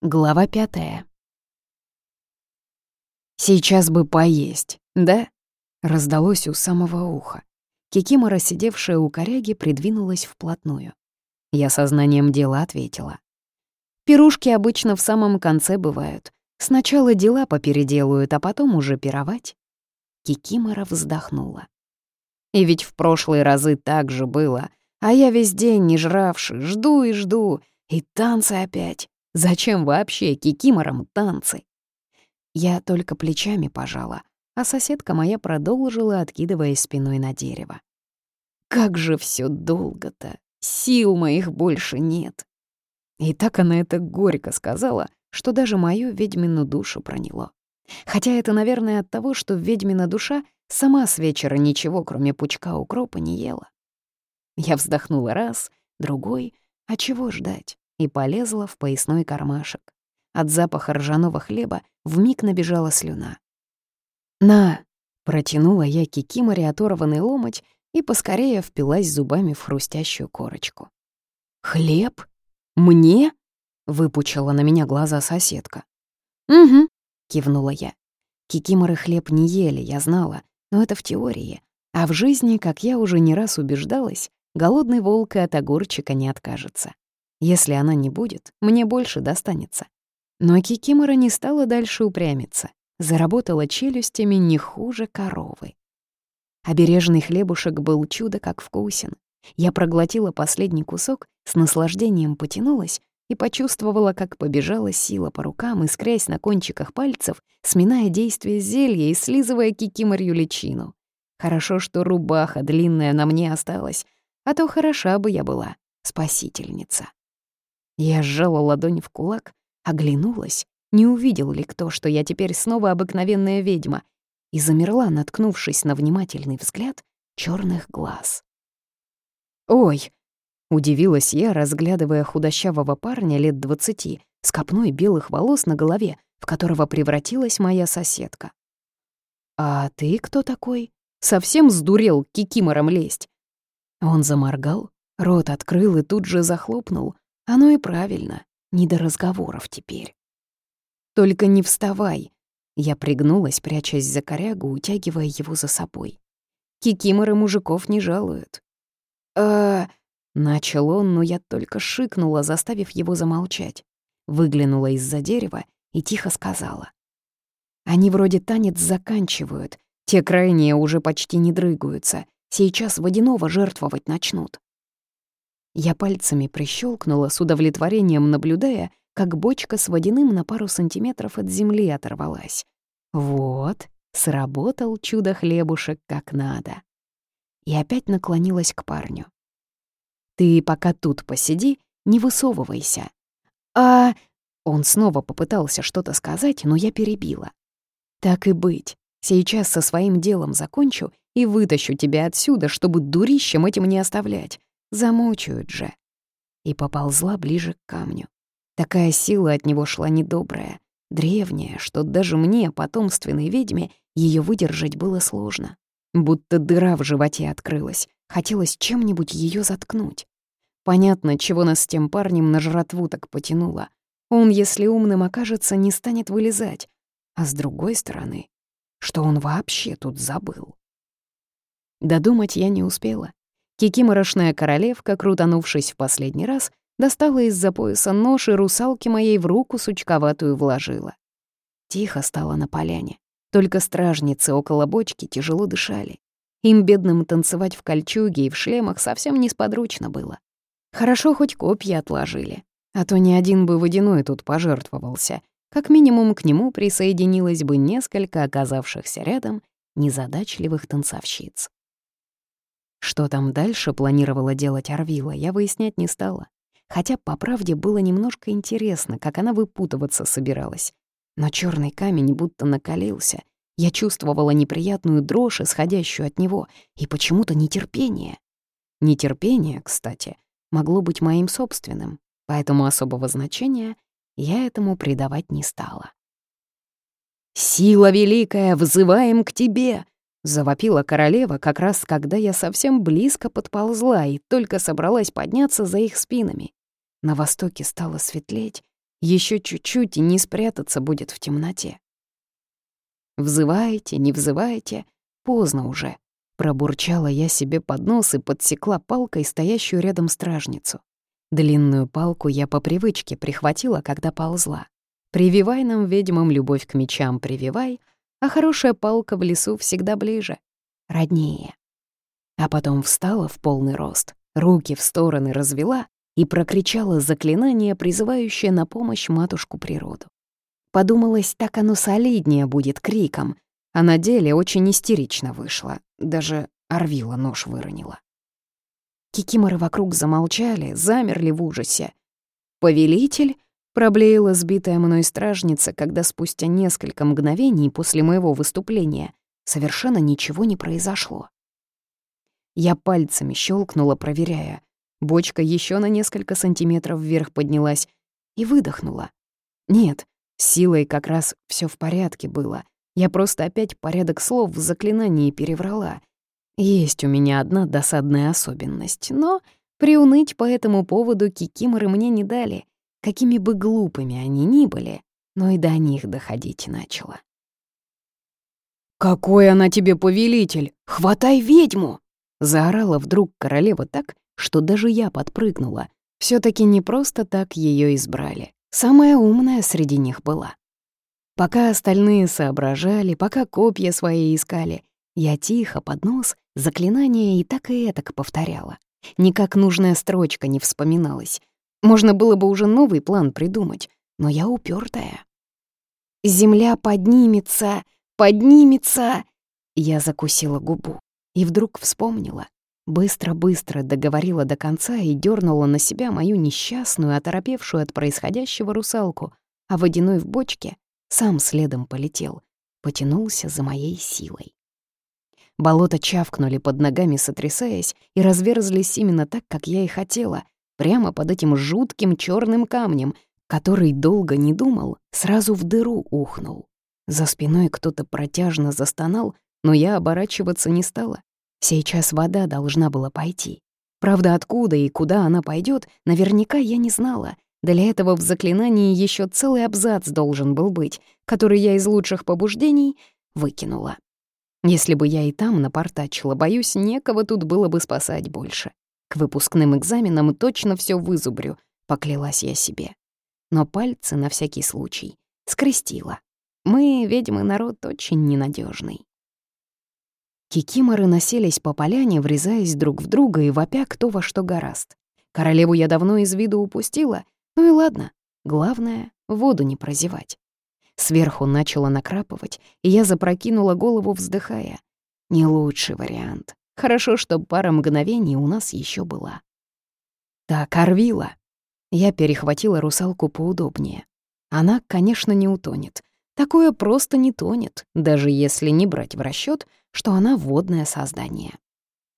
Глава пятая. «Сейчас бы поесть, да?» — раздалось у самого уха. Кикимора, сидевшая у коряги, придвинулась вплотную. Я сознанием дела ответила. «Пирушки обычно в самом конце бывают. Сначала дела попеределают, а потом уже пировать». Кикимора вздохнула. «И ведь в прошлые разы так же было, а я весь день не жравший, жду и жду, и танцы опять. Зачем вообще кикиморам танцы? Я только плечами пожала, а соседка моя продолжила, откидываясь спиной на дерево. Как же все долго-то, сил моих больше нет. И так она это горько сказала, что даже мою ведьмину душу проняло. Хотя это, наверное, от того, что ведьмина душа сама с вечера ничего, кроме пучка укропа, не ела. Я вздохнула раз, другой, а чего ждать? И полезла в поясной кармашек. От запаха ржаного хлеба вмиг набежала слюна. «На!» — протянула я кикиморе оторванный ломоть и поскорее впилась зубами в хрустящую корочку. «Хлеб? Мне?» — выпучила на меня глаза соседка. «Угу», — кивнула я. Кикиморы хлеб не ели, я знала, но это в теории. А в жизни, как я уже не раз убеждалась, голодный волк и от огурчика не откажется. Если она не будет, мне больше достанется. Но Кикимора не стала дальше упрямиться. Заработала челюстями не хуже коровы. Обережный хлебушек был чудо как вкусен. Я проглотила последний кусок, с наслаждением потянулась и почувствовала, как побежала сила по рукам, искрясь на кончиках пальцев, сминая действие зелья и слизывая кикиморью личину. Хорошо, что рубаха длинная на мне осталась, а то хороша бы я была, спасительница. Я сжала ладонь в кулак, оглянулась, не увидел ли кто, что я теперь снова обыкновенная ведьма, и замерла, наткнувшись на внимательный взгляд черных глаз. «Ой!» — удивилась я, разглядывая худощавого парня лет двадцати с копной белых волос на голове, в которого превратилась моя соседка. «А ты кто такой? Совсем сдурел кикимором лезть?» Он заморгал, рот открыл и тут же захлопнул, оно и правильно, не до разговоров теперь. «Только не вставай!» Я пригнулась, прячась за корягу, утягивая его за собой. Кикиморы мужиков не жалуют. а Начал он, но я только шикнула, заставив его замолчать. Выглянула из-за дерева и тихо сказала. «Они вроде танец заканчивают, те крайние уже почти не дрыгаются, сейчас водяного жертвовать начнут». Я пальцами прищелкнула с удовлетворением, наблюдая, как бочка с водяным на пару сантиметров от земли оторвалась. Вот, сработал чудо-хлебушек как надо. И опять наклонилась к парню. «Ты пока тут посиди, не высовывайся». «А...» Он снова попытался что-то сказать, но я перебила. «Так и быть. Сейчас со своим делом закончу и вытащу тебя отсюда, чтобы дурищем этим не оставлять. Замучают же. И поползла ближе к камню. Такая сила от него шла недобрая, древняя, что даже мне, потомственной ведьме, ее выдержать было сложно. Будто дыра в животе открылась, хотелось чем-нибудь ее заткнуть. Понятно, чего нас с тем парнем на жратву так потянуло. Он, если умным окажется, не станет вылезать. А с другой стороны, что он вообще тут забыл? Додумать я не успела. Кикиморошная королевка, крутанувшись в последний раз, достала из-за пояса нож и русалки моей в руку сучковатую вложила. Тихо стало на поляне. Только стражницы около бочки тяжело дышали. Им, бедным, танцевать в кольчуге и в шлемах совсем несподручно было. Хорошо хоть копья отложили, а то ни один бы водяной тут пожертвовался. Как минимум к нему присоединилось бы несколько оказавшихся рядом незадачливых танцовщиц. Что там дальше планировала делать Арвила, я выяснять не стала. Хотя, по правде, было немножко интересно, как она выпутываться собиралась. Но черный камень будто накалился. Я чувствовала неприятную дрожь, исходящую от него, и почему-то нетерпение. Нетерпение, кстати, могло быть моим собственным, поэтому особого значения я этому придавать не стала. «Сила великая, взываем к тебе!» Завопила королева как раз, когда я совсем близко подползла и только собралась подняться за их спинами. На востоке стало светлеть, Еще чуть-чуть и не спрятаться будет в темноте. «Взывайте, не взывайте, поздно уже», — пробурчала я себе под нос и подсекла палкой стоящую рядом стражницу. Длинную палку я по привычке прихватила, когда ползла. Прививай нам, ведьмам, любовь к мечам прививай, а хорошая палка в лесу всегда ближе, роднее. А потом встала в полный рост, руки в стороны развела и прокричала заклинание, призывающее на помощь матушку природу. Подумалось, так оно солиднее будет криком, а на деле очень истерично вышло, даже Орвила нож выронила. Кикиморы вокруг замолчали, замерли в ужасе. «Повелитель?» — проблеяла сбитая мной стражница, когда спустя несколько мгновений после моего выступления совершенно ничего не произошло. Я пальцами щелкнула, проверяя. Бочка еще на несколько сантиметров вверх поднялась и выдохнула. Нет, с силой как раз все в порядке было. Я просто опять порядок слов в заклинании переврала. Есть у меня одна досадная особенность, но приуныть по этому поводу кикиморы мне не дали, какими бы глупыми они ни были, но и до них доходить начало. «Какой она тебе повелитель! Хватай ведьму!» Заорала вдруг королева так, что даже я подпрыгнула. все таки не просто так ее избрали. Самая умная среди них была. Пока остальные соображали, пока копья свои искали, я тихо под нос заклинание и так и этак повторяла. Никак нужная строчка не вспоминалась. Можно было бы уже новый план придумать, но я упертая. «Земля поднимется, поднимется!» Я закусила губу и вдруг вспомнила. Быстро-быстро договорила до конца и дернула на себя мою несчастную, оторопевшую от происходящего русалку, а водяной в бочке сам следом полетел, потянулся за моей силой. Болота чавкнули под ногами, сотрясаясь, и разверзлись именно так, как я и хотела, прямо под этим жутким черным камнем, который долго не думал, сразу в дыру ухнул. За спиной кто-то протяжно застонал, но я оборачиваться не стала. Сейчас вода должна была пойти. Правда, откуда и куда она пойдет, наверняка я не знала. Для этого в заклинании еще целый абзац должен был быть, который я из лучших побуждений выкинула. Если бы я и там напортачила, боюсь, некого тут было бы спасать больше. К выпускным экзаменам точно все вызубрю, поклялась я себе. Но пальцы на всякий случай скрестила. Мы, ведьмы, народ очень ненадежный. Кикиморы носились по поляне, врезаясь друг в друга и вопя кто во что гораст. Королеву я давно из виду упустила, ну и ладно, главное — воду не прозевать. Сверху начало накрапывать, и я запрокинула голову, вздыхая. Не лучший вариант. Хорошо, что пара мгновений у нас еще была. Так, Орвила. Я перехватила русалку поудобнее. Она, конечно, не утонет. Такое просто не тонет, даже если не брать в расчет, что она водное создание.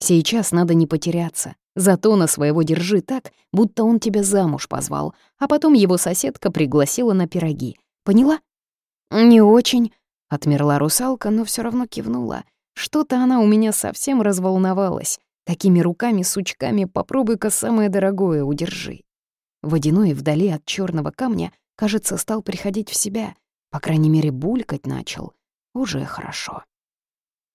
Сейчас надо не потеряться. Зато на своего держи так, будто он тебя замуж позвал, а потом его соседка пригласила на пироги. Поняла? «Не очень», — отмерла русалка, но все равно кивнула. Что-то она у меня совсем разволновалась. Такими руками-сучками попробуй-ка самое дорогое удержи. Водяной вдали от черного камня, кажется, стал приходить в себя. По крайней мере, булькать начал. Уже хорошо.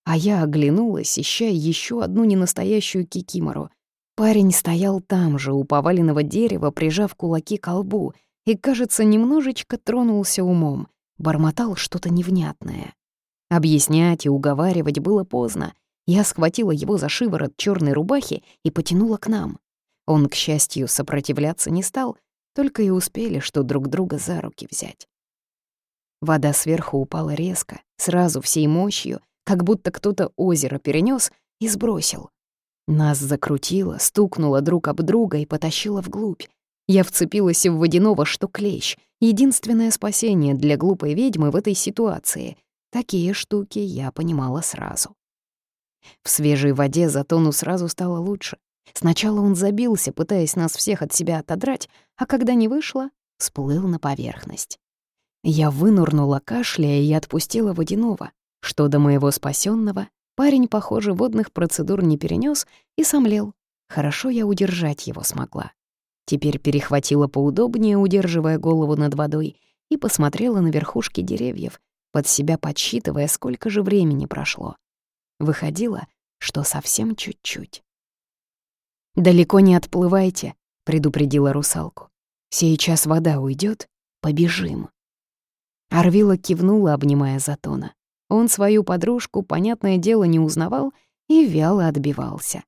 А я оглянулась, ища еще одну ненастоящую кикимору. Парень стоял там же, у поваленного дерева, прижав кулаки к лбу, и, кажется, немножечко тронулся умом бормотал что-то невнятное. Объяснять и уговаривать было поздно. Я схватила его за шиворот черной рубахи и потянула к нам. Он, к счастью, сопротивляться не стал, только и успели, что друг друга за руки взять. Вода сверху упала резко, сразу всей мощью, как будто кто-то озеро перенес и сбросил. Нас закрутило, стукнуло друг об друга и потащило вглубь. Я вцепилась в водяного, что клещ. Единственное спасение для глупой ведьмы в этой ситуации. Такие штуки я понимала сразу. В свежей воде Затону сразу стало лучше. Сначала он забился, пытаясь нас всех от себя отодрать, а когда не вышло, всплыл на поверхность. Я вынурнула кашляя и отпустила водяного. Что до моего спасенного, парень, похоже, водных процедур не перенес и сомлел. Хорошо я удержать его смогла. Теперь перехватила поудобнее, удерживая голову над водой, и посмотрела на верхушки деревьев, под себя подсчитывая, сколько же времени прошло. Выходило, что совсем чуть-чуть. «Далеко не отплывайте», — предупредила русалку. «Сейчас вода уйдет, побежим». Арвила кивнула, обнимая Затона. Он свою подружку, понятное дело, не узнавал и вяло отбивался.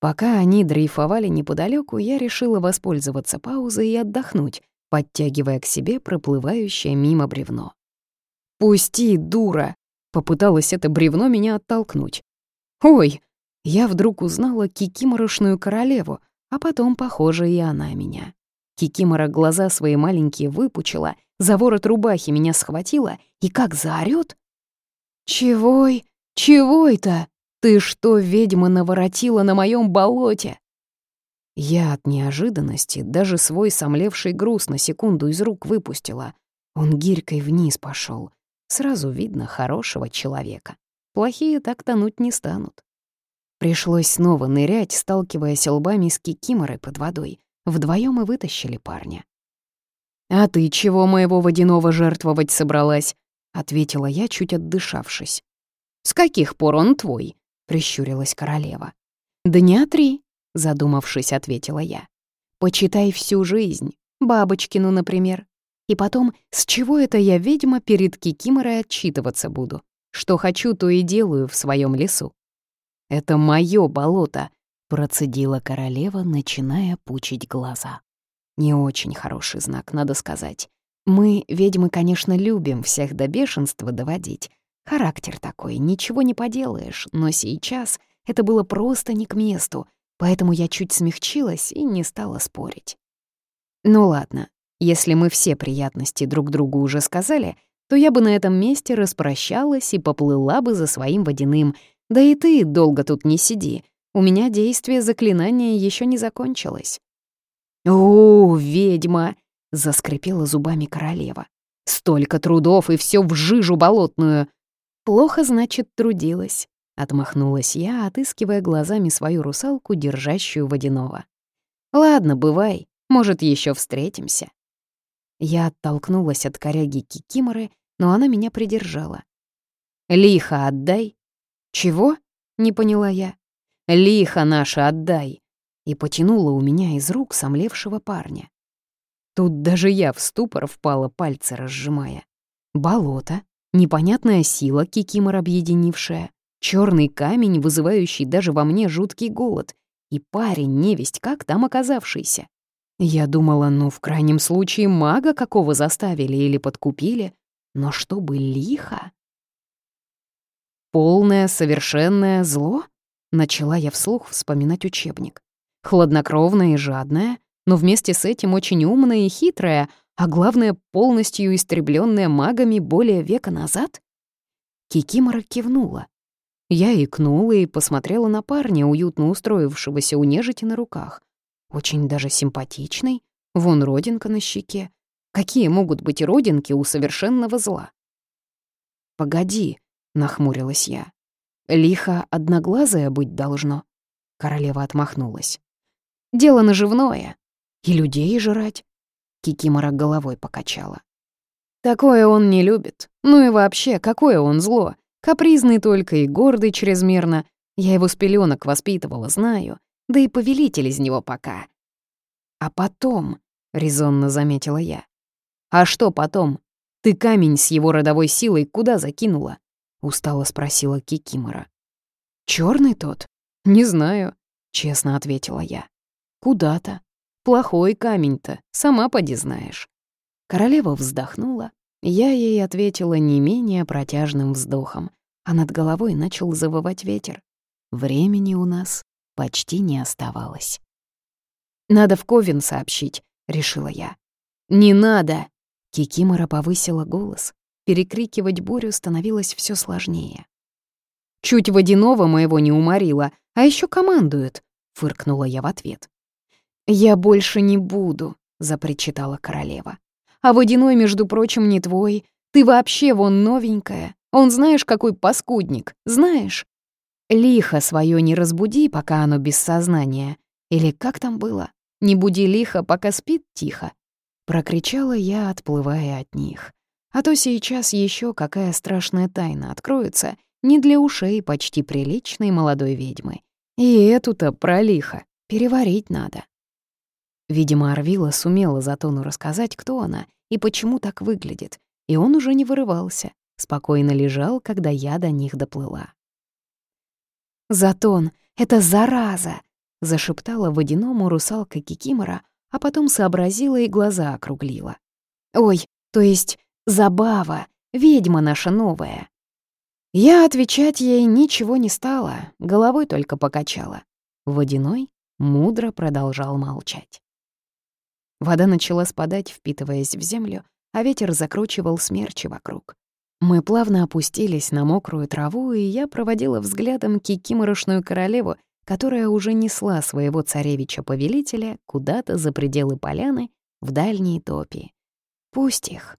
Пока они дрейфовали неподалеку, я решила воспользоваться паузой и отдохнуть, подтягивая к себе проплывающее мимо бревно. «Пусти, дура!» — попыталась это бревно меня оттолкнуть. «Ой!» Я вдруг узнала кикиморошную королеву, а потом, похоже, и она меня. Кикимора глаза свои маленькие выпучила, за ворот рубахи меня схватила и как заорёт. «Чегой? Чего это? Ты что, ведьма, наворотила на моем болоте?» Я от неожиданности даже свой сомлевший груз на секунду из рук выпустила. Он гирькой вниз пошел. Сразу видно хорошего человека. Плохие так тонуть не станут. Пришлось снова нырять, сталкиваясь лбами с кикиморой под водой. Вдвоем и вытащили парня. «А ты чего моего водяного жертвовать собралась?» — ответила я, чуть отдышавшись. «С каких пор он твой?» — прищурилась королева. «Дня три», — задумавшись, ответила я. «Почитай всю жизнь, бабочкину, например. И потом, с чего это я, ведьма, перед Кикиморой отчитываться буду? Что хочу, то и делаю в своем лесу». «Это моё болото», — процедила королева, начиная пучить глаза. Не очень хороший знак, надо сказать. Мы, ведьмы, конечно, любим всех до бешенства доводить. Характер такой, ничего не поделаешь, но сейчас это было просто не к месту, поэтому я чуть смягчилась и не стала спорить. Ну ладно, если мы все приятности друг другу уже сказали, то я бы на этом месте распрощалась и поплыла бы за своим водяным, да и ты долго тут не сиди. У меня действие заклинания еще не закончилось. «О, ведьма!» — заскрипела зубами королева. «Столько трудов и все в жижу болотную!» «Плохо, значит, трудилась», — отмахнулась я, отыскивая глазами свою русалку, держащую водяного. «Ладно, бывай, может, еще встретимся». Я оттолкнулась от коряги Кикиморы, но она меня придержала. «Лихо отдай», «Чего?» — не поняла я. «Лихо наше отдай!» И потянула у меня из рук сомлевшего парня. Тут даже я в ступор впала, пальцы разжимая. Болото, непонятная сила, кикимор объединившая, черный камень, вызывающий даже во мне жуткий голод, и парень, невесть как там оказавшийся. Я думала, ну, в крайнем случае, мага какого заставили или подкупили, но чтобы лихо... Полное, совершенное зло? Начала я вслух вспоминать учебник. Хладнокровное и жадное, но вместе с этим очень умное и хитрое, а главное, полностью истребленное магами более века назад? Кикимора кивнула. Я икнула и посмотрела на парня, уютно устроившегося у нежити на руках. Очень даже симпатичный, вон родинка на щеке. Какие могут быть родинки у совершенного зла? «Погоди», — нахмурилась я. «Лихо одноглазое быть должно». Королева отмахнулась. «Дело наживное. И людей жрать». Кикимора головой покачала. «Такое он не любит. Ну и вообще, какое он зло. Капризный только и гордый чрезмерно. Я его с пеленок воспитывала, знаю. Да и повелитель из него пока». «А потом», — резонно заметила я. «А что потом? Ты камень с его родовой силой куда закинула? — устало спросила Кикимора. Черный тот? Не знаю», — честно ответила я. «Куда-то. Плохой камень-то, сама поди знаешь». Королева вздохнула. Я ей ответила не менее протяжным вздохом, а над головой начал завывать ветер. Времени у нас почти не оставалось. «Надо в Ковен сообщить», — решила я. «Не надо!» — Кикимора повысила голос. Перекрикивать бурю становилось все сложнее. «Чуть водяного моего не уморила, а еще командует», — фыркнула я в ответ. «Я больше не буду», — запричитала королева. «А водяной, между прочим, не твой. Ты вообще вон новенькая. Он знаешь, какой паскудник, знаешь? Лихо свое не разбуди, пока оно без сознания. Или как там было? Не буди лихо, пока спит тихо!» Прокричала я, отплывая от них. А то сейчас еще какая страшная тайна откроется не для ушей почти приличной молодой ведьмы. И эту-то пролиха переварить надо. Видимо, Арвила сумела Затону рассказать, кто она и почему так выглядит, и он уже не вырывался, спокойно лежал, когда я до них доплыла. «Затон, это зараза!» — зашептала водяному русалка Кикимора, а потом сообразила и глаза округлила. «Ой, то есть забава, ведьма наша новая!» Я отвечать ей ничего не стала, головой только покачала. Водяной мудро продолжал молчать. Вода начала спадать, впитываясь в землю, а ветер закручивал смерчи вокруг. Мы плавно опустились на мокрую траву, и я проводила взглядом кикиморошную королеву, которая уже несла своего царевича-повелителя куда-то за пределы поляны в дальние топи. Пусть их.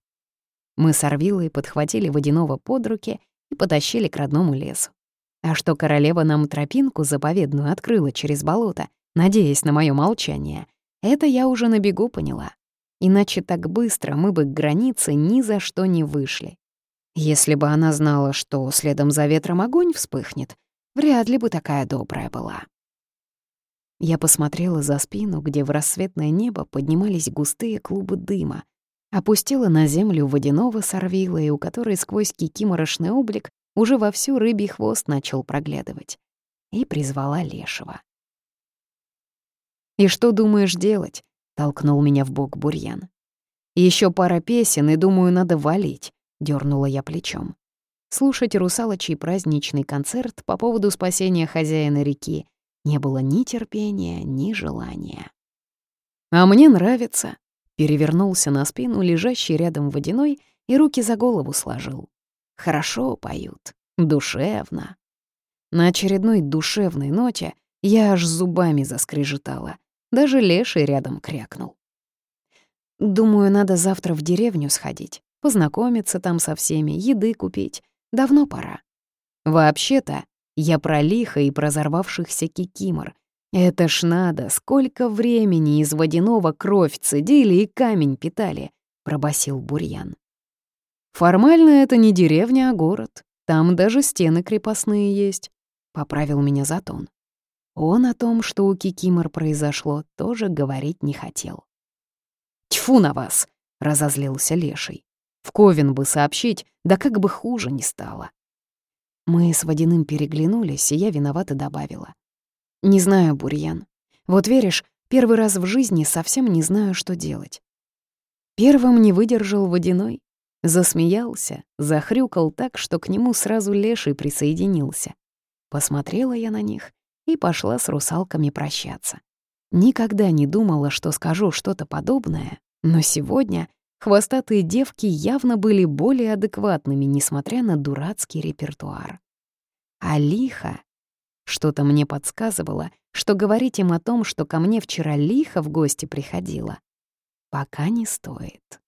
Мы с Орвилой подхватили водяного под руки и потащили к родному лесу. А что королева нам тропинку заповедную открыла через болото, надеясь на моё молчание, это я уже на бегу поняла. Иначе так быстро мы бы к границе ни за что не вышли. Если бы она знала, что следом за ветром огонь вспыхнет, вряд ли бы такая добрая была. Я посмотрела за спину, где в рассветное небо поднимались густые клубы дыма, опустила на землю водяного сорвила, у которой сквозь кикиморошный облик уже вовсю рыбий хвост начал проглядывать, и призвала лешего. «И что думаешь делать?» — толкнул меня в бок бурьян. Еще пара песен, и, думаю, надо валить», — дернула я плечом. Слушать русалочий праздничный концерт по поводу спасения хозяина реки не было ни терпения, ни желания. «А мне нравится», перевернулся на спину, лежащий рядом водяной, и руки за голову сложил. Хорошо поют, душевно. На очередной душевной ноте я аж зубами заскрежетала. Даже леший рядом крякнул. Думаю, надо завтра в деревню сходить, познакомиться там со всеми, еды купить. Давно пора. Вообще-то, я про лихо и про взорвавшихся кикимор, это ж надо, сколько времени из водяного кровь цедили и камень питали, пробасил Бурьян. Формально это не деревня, а город. Там даже стены крепостные есть, поправил меня Затон. Он о том, что у Кикимор произошло, тоже говорить не хотел. «Тьфу на вас!» — разозлился Леший. «В Ковен бы сообщить, да как бы хуже не стало». Мы с Водяным переглянулись, и я виновато добавила. Не знаю, Бурьян. Вот веришь, первый раз в жизни совсем не знаю, что делать. Первым не выдержал водяной. Засмеялся, захрюкал так, что к нему сразу леший присоединился. Посмотрела я на них и пошла с русалками прощаться. Никогда не думала, что скажу что-то подобное, но сегодня хвостатые девки явно были более адекватными, несмотря на дурацкий репертуар. А лихо что-то мне подсказывало, что говорить им о том, что ко мне вчера лихо в гости приходила, пока не стоит.